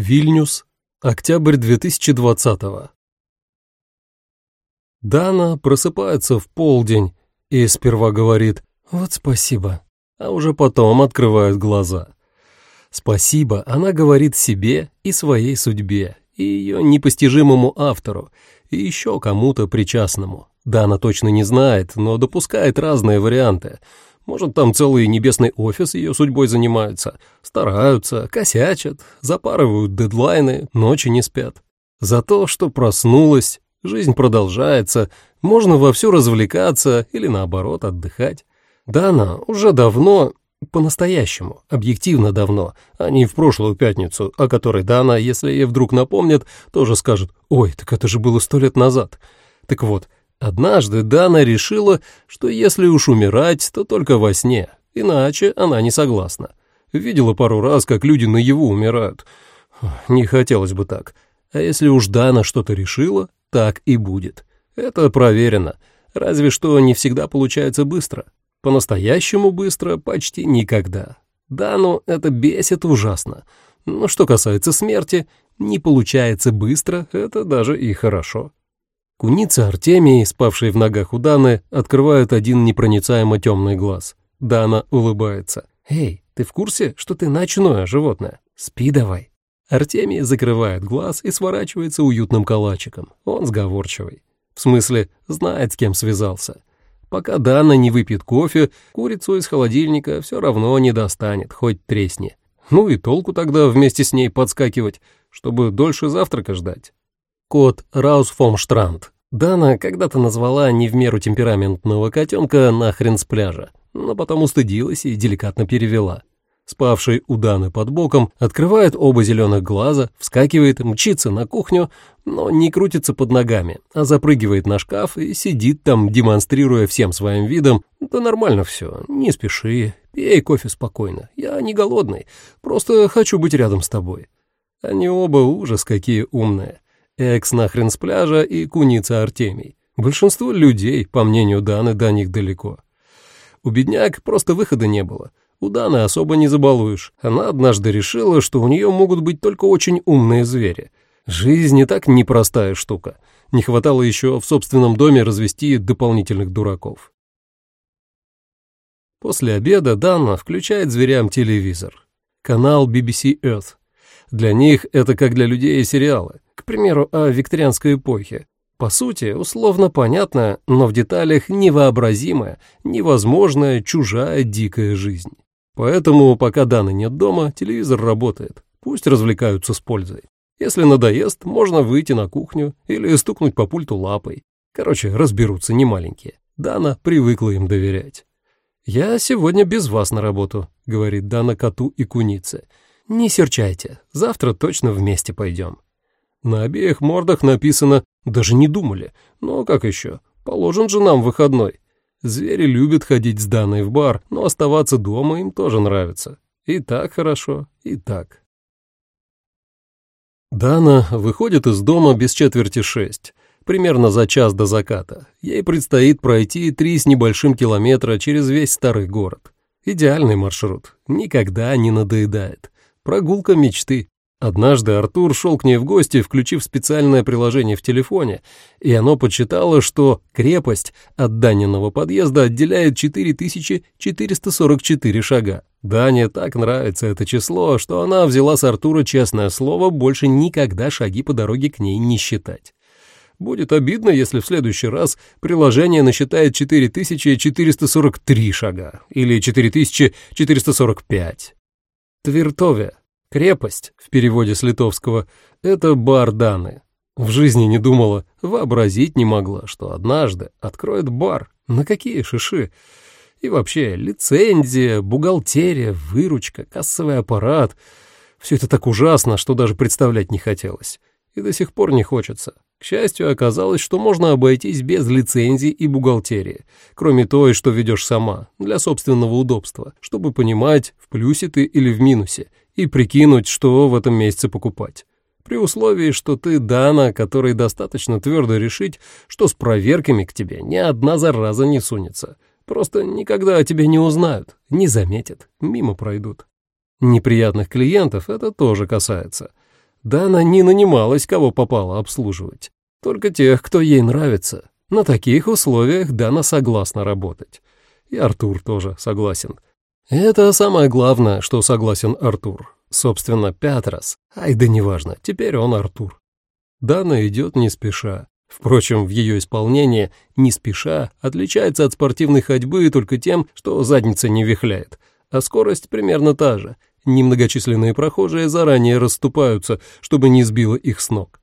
Вильнюс, октябрь 2020 Дана просыпается в полдень и сперва говорит «Вот спасибо», а уже потом открывает глаза. Спасибо она говорит себе и своей судьбе, и ее непостижимому автору, и еще кому-то причастному. Дана точно не знает, но допускает разные варианты — может, там целый небесный офис ее судьбой занимается. Стараются, косячат, запарывают дедлайны, ночи не спят. За то, что проснулась, жизнь продолжается, можно вовсю развлекаться или, наоборот, отдыхать. Дана уже давно, по-настоящему, объективно давно, а не в прошлую пятницу, о которой Дана, если ей вдруг напомнят, тоже скажет «Ой, так это же было сто лет назад». Так вот, Однажды Дана решила, что если уж умирать, то только во сне, иначе она не согласна. Видела пару раз, как люди наяву умирают. Не хотелось бы так. А если уж Дана что-то решила, так и будет. Это проверено. Разве что не всегда получается быстро. По-настоящему быстро почти никогда. Дану это бесит ужасно. Но что касается смерти, не получается быстро, это даже и хорошо. Куница Артемий, спавший в ногах у Даны, открывает один непроницаемо темный глаз. Дана улыбается. «Эй, ты в курсе, что ты ночное животное? Спи давай». Артемий закрывает глаз и сворачивается уютным калачиком. Он сговорчивый. В смысле, знает, с кем связался. Пока Дана не выпьет кофе, курицу из холодильника все равно не достанет, хоть тресни. Ну и толку тогда вместе с ней подскакивать, чтобы дольше завтрака ждать. Кот Раусфомштранд. Дана когда-то назвала не в меру темпераментного котенка нахрен с пляжа, но потом устыдилась и деликатно перевела. Спавший у Даны под боком открывает оба зеленых глаза, вскакивает, мчится на кухню, но не крутится под ногами, а запрыгивает на шкаф и сидит там, демонстрируя всем своим видом «Да нормально все, не спеши, пей кофе спокойно, я не голодный, просто хочу быть рядом с тобой». Они оба ужас какие умные. Экс нахрен с пляжа и куница Артемий. Большинство людей, по мнению Даны, до них далеко. У бедняк просто выхода не было. У Даны особо не забалуешь. Она однажды решила, что у нее могут быть только очень умные звери. Жизнь не так непростая штука. Не хватало еще в собственном доме развести дополнительных дураков. После обеда Дана включает зверям телевизор. Канал BBC Earth. Для них это как для людей сериалы примеру, о викторианской эпохе. По сути, условно понятная, но в деталях невообразимая, невозможная, чужая, дикая жизнь. Поэтому, пока Даны нет дома, телевизор работает. Пусть развлекаются с пользой. Если надоест, можно выйти на кухню или стукнуть по пульту лапой. Короче, разберутся не маленькие. Дана привыкла им доверять. «Я сегодня без вас на работу», — говорит Дана коту и кунице. «Не серчайте, завтра точно вместе пойдем». На обеих мордах написано «даже не думали». Но как еще? Положен же нам выходной. Звери любят ходить с Даной в бар, но оставаться дома им тоже нравится. И так хорошо, и так. Дана выходит из дома без четверти шесть, примерно за час до заката. Ей предстоит пройти три с небольшим километра через весь старый город. Идеальный маршрут, никогда не надоедает. Прогулка мечты. Однажды Артур шел к ней в гости, включив специальное приложение в телефоне, и оно подсчитало, что крепость от Даниного подъезда отделяет 4444 шага. Дане так нравится это число, что она взяла с Артура честное слово больше никогда шаги по dороге к ней не считать. Будет обидно, если в следующий раз приложение насчитает 4443 шага или 4445. Твертове Крепость, в переводе с литовского, это бар Даны. В жизни не думала, вообразить не могла, что однажды откроет бар. На какие шиши? И вообще, лицензия, бухгалтерия, выручка, кассовый аппарат. Все это так ужасно, что даже представлять не хотелось. И до сих пор не хочется. К счастью, оказалось, что можно обойтись без лицензии и бухгалтерии, кроме той, что ведешь сама, для собственного удобства, чтобы понимать, в плюсе ты или в минусе, и прикинуть, что в этом месяце покупать. При условии, что ты Дана, который достаточно твердо решить, что с проверками к тебе ни одна зараза не сунется. Просто никогда о тебе не узнают, не заметят, мимо пройдут. Неприятных клиентов это тоже касается. Дана не нанималась, кого попало обслуживать. Только тех, кто ей нравится. На таких условиях Дана согласна работать. И Артур тоже согласен. Это самое главное, что согласен Артур. Собственно, Пятрос. Ай да неважно, теперь он Артур. Дана идет не спеша. Впрочем, в ее исполнении «не спеша» отличается от спортивной ходьбы только тем, что задница не вихляет, а скорость примерно та же. Немногочисленные прохожие заранее расступаются, чтобы не сбило их с ног.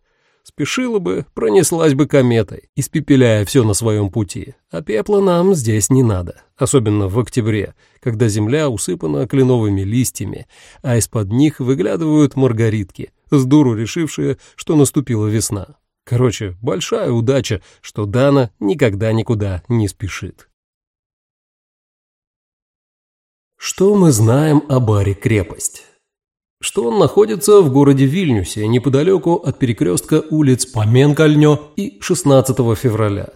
Спешила бы, пронеслась бы кометой, испепеляя все на своем пути. А пепла нам здесь не надо, особенно в октябре, когда земля усыпана кленовыми листьями, а из-под них выглядывают маргаритки, с дуру решившие, что наступила весна. Короче, большая удача, что Дана никогда никуда не спешит. Что мы знаем о баре «Крепость»? Что он находится в городе Вильнюсе, неподалеку от перекрестка улиц Поменкальнё и 16 февраля.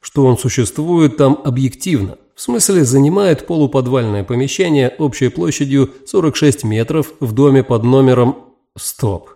Что он существует там объективно, в смысле занимает полуподвальное помещение общей площадью 46 метров в доме под номером... Стоп.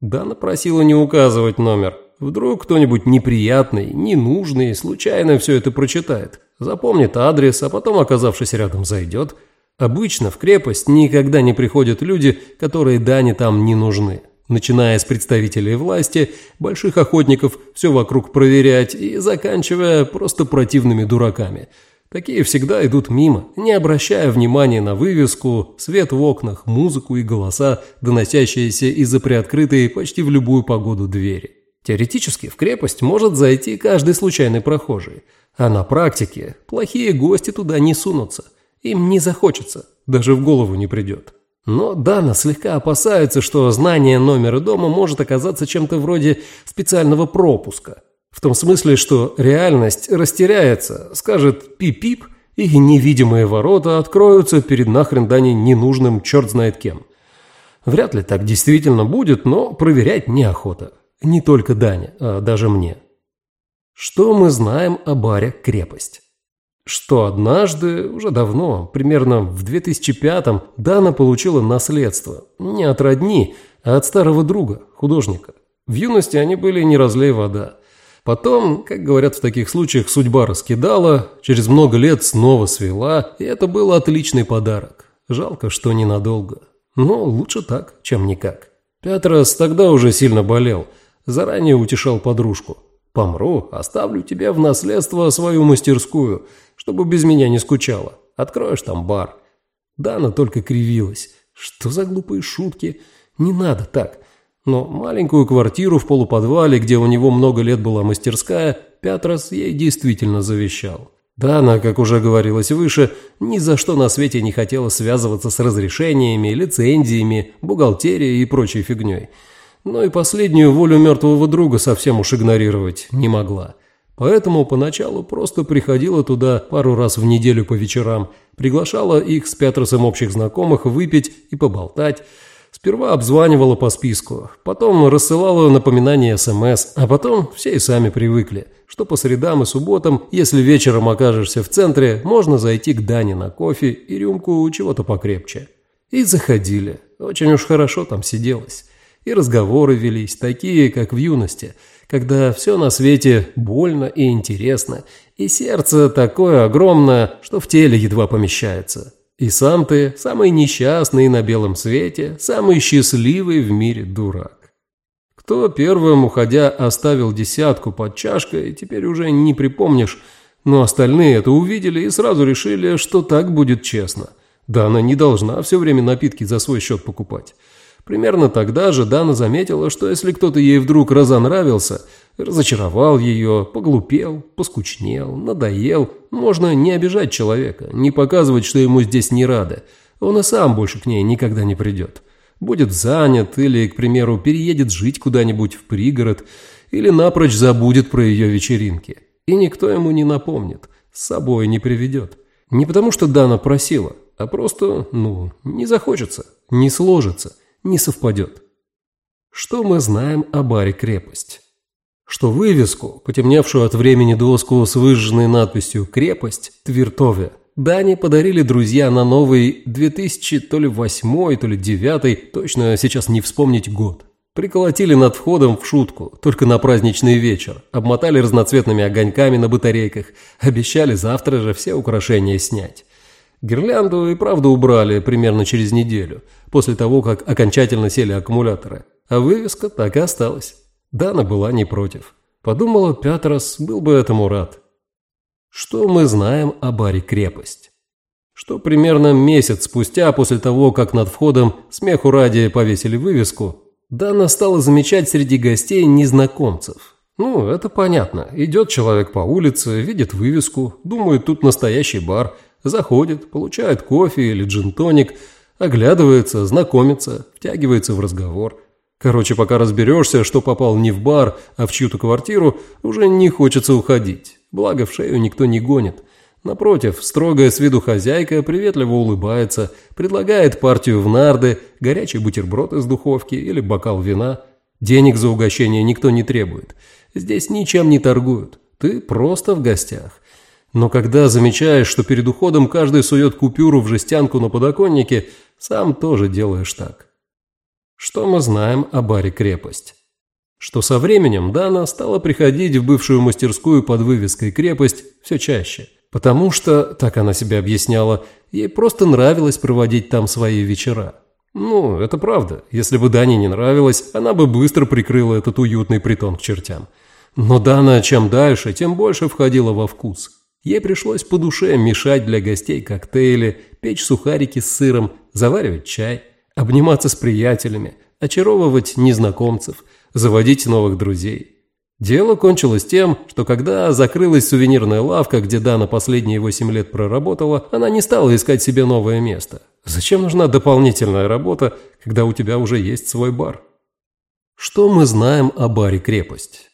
Дана просила не указывать номер. Вдруг кто-нибудь неприятный, ненужный, случайно все это прочитает. Запомнит адрес, а потом, оказавшись рядом, зайдет – Обычно в крепость никогда не приходят люди, которые Дане там не нужны. Начиная с представителей власти, больших охотников все вокруг проверять и заканчивая просто противными дураками. Такие всегда идут мимо, не обращая внимания на вывеску, свет в окнах, музыку и голоса, доносящиеся из-за приоткрытой почти в любую погоду двери. Теоретически в крепость может зайти каждый случайный прохожий, а на практике плохие гости туда не сунутся – им не захочется, даже в голову не придет. Но Дана слегка опасается, что знание номера дома может оказаться чем-то вроде специального пропуска. В том смысле, что реальность растеряется, скажет «пип-пип», и невидимые ворота откроются перед нахрен Дане ненужным черт знает кем. Вряд ли так действительно будет, но проверять неохота. Не только Дане, а даже мне. Что мы знаем о баре «Крепость»? Что однажды, уже давно, примерно в 2005-м, Дана получила наследство. Не от родни, а от старого друга, художника. В юности они были не разлей вода. Потом, как говорят в таких случаях, судьба раскидала, через много лет снова свела, и это был отличный подарок. Жалко, что ненадолго. Но лучше так, чем никак. Петрос тогда уже сильно болел, заранее утешал подружку. «Помру, оставлю тебе в наследство свою мастерскую чтобы без меня не скучала. Откроешь там бар». Дана только кривилась. «Что за глупые шутки? Не надо так». Но маленькую квартиру в полуподвале, где у него много лет была мастерская, Пятрос ей действительно завещал. Дана, как уже говорилось выше, ни за что на свете не хотела связываться с разрешениями, лицензиями, бухгалтерией и прочей фигней. Но и последнюю волю мертвого друга совсем уж игнорировать не могла. Поэтому поначалу просто приходила туда пару раз в неделю по вечерам, приглашала их с Петросом общих знакомых выпить и поболтать. Сперва обзванивала по списку, потом рассылала напоминания СМС, а потом все и сами привыкли, что по средам и субботам, если вечером окажешься в центре, можно зайти к Дане на кофе и рюмку чего-то покрепче. И заходили. Очень уж хорошо там сиделось. И разговоры велись, такие, как в юности – когда все на свете больно и интересно, и сердце такое огромное, что в теле едва помещается. И сам ты самый несчастный на белом свете, самый счастливый в мире дурак. Кто первым, уходя, оставил десятку под чашкой, теперь уже не припомнишь, но остальные это увидели и сразу решили, что так будет честно. Да она не должна все время напитки за свой счет покупать. Примерно тогда же Дана заметила, что если кто-то ей вдруг разонравился, разочаровал ее, поглупел, поскучнел, надоел, можно не обижать человека, не показывать, что ему здесь не рады. Он и сам больше к ней никогда не придет. Будет занят или, к примеру, переедет жить куда-нибудь в пригород или напрочь забудет про ее вечеринки. И никто ему не напомнит, с собой не приведет. Не потому, что Дана просила, а просто, ну, не захочется, не сложится не совпадет. Что мы знаем о баре «Крепость»? Что вывеску, потемневшую от времени доску с выжженной надписью «Крепость» Твертове, Дане подарили друзья на новый 2000 то ли 8 то ли 9 точно сейчас не вспомнить год. Приколотили над входом в шутку, только на праздничный вечер. Обмотали разноцветными огоньками на батарейках. Обещали завтра же все украшения снять. Гирлянду и правда убрали примерно через неделю, после того, как окончательно сели аккумуляторы. А вывеска так и осталась. Дана была не против. Подумала, Пятрос был бы этому рад. Что мы знаем о баре «Крепость»? Что примерно месяц спустя, после того, как над входом смеху ради повесили вывеску, Дана стала замечать среди гостей незнакомцев. Ну, это понятно. Идет человек по улице, видит вывеску, думает, тут настоящий бар, заходит, получает кофе или джин-тоник, оглядывается, знакомится, втягивается в разговор. Короче, пока разберешься, что попал не в бар, а в чью-то квартиру, уже не хочется уходить. Благо, в шею никто не гонит. Напротив, строгая с виду хозяйка приветливо улыбается, предлагает партию в нарды, горячий бутерброд из духовки или бокал вина. Денег за угощение никто не требует. Здесь ничем не торгуют. Ты просто в гостях. Но когда замечаешь, что перед уходом каждый сует купюру в жестянку на подоконнике, сам тоже делаешь так. Что мы знаем о баре «Крепость»? Что со временем Дана стала приходить в бывшую мастерскую под вывеской «Крепость» все чаще – Потому что, так она себе объясняла, ей просто нравилось проводить там свои вечера. Ну, это правда. Если бы Дане не нравилось, она бы быстро прикрыла этот уютный притон к чертям. Но Дана чем дальше, тем больше входила во вкус. Ей пришлось по душе мешать для гостей коктейли, печь сухарики с сыром, заваривать чай, обниматься с приятелями, очаровывать незнакомцев, заводить новых друзей. Дело кончилось тем, что когда закрылась сувенирная лавка, где Дана последние 8 лет проработала, она не стала искать себе новое место. Зачем нужна дополнительная работа, когда у тебя уже есть свой бар? Что мы знаем о баре «Крепость»?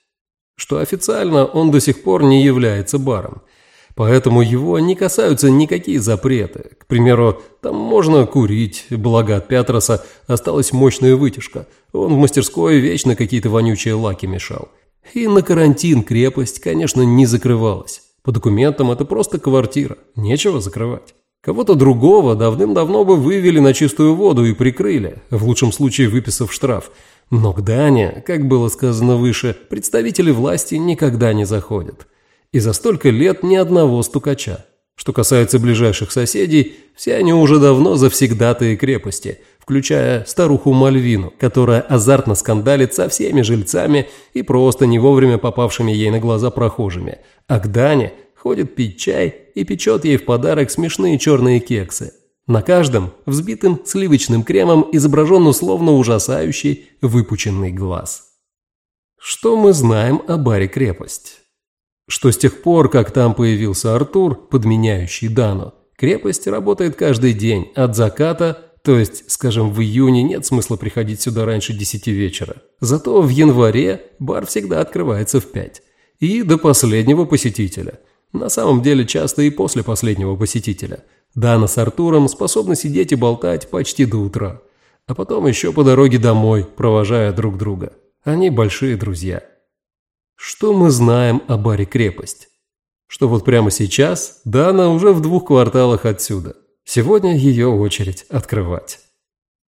Что официально он до сих пор не является баром. Поэтому его не касаются никакие запреты. К примеру, там можно курить, благо от Пятроса осталась мощная вытяжка. Он в мастерской вечно какие-то вонючие лаки мешал. И на карантин крепость, конечно, не закрывалась. По документам это просто квартира, нечего закрывать. Кого-то другого давным-давно бы вывели на чистую воду и прикрыли, в лучшем случае выписав штраф. Но к Дане, как было сказано выше, представители власти никогда не заходят. И за столько лет ни одного стукача. Что касается ближайших соседей, все они уже давно завсегдатые крепости, включая старуху Мальвину, которая азартно скандалит со всеми жильцами и просто не вовремя попавшими ей на глаза прохожими, а к Дане ходит пить чай и печет ей в подарок смешные черные кексы. На каждом взбитым сливочным кремом изображен условно ужасающий выпученный глаз. Что мы знаем о баре «Крепость»? Что с тех пор, как там появился Артур, подменяющий Дану, крепость работает каждый день, от заката, то есть, скажем, в июне нет смысла приходить сюда раньше десяти вечера. Зато в январе бар всегда открывается в пять. И до последнего посетителя. На самом деле часто и после последнего посетителя. Дана с Артуром способны сидеть и болтать почти до утра. А потом еще по дороге домой, провожая друг друга. Они большие друзья. Что мы знаем о баре «Крепость»? Что вот прямо сейчас Дана уже в двух кварталах отсюда. Сегодня ее очередь открывать.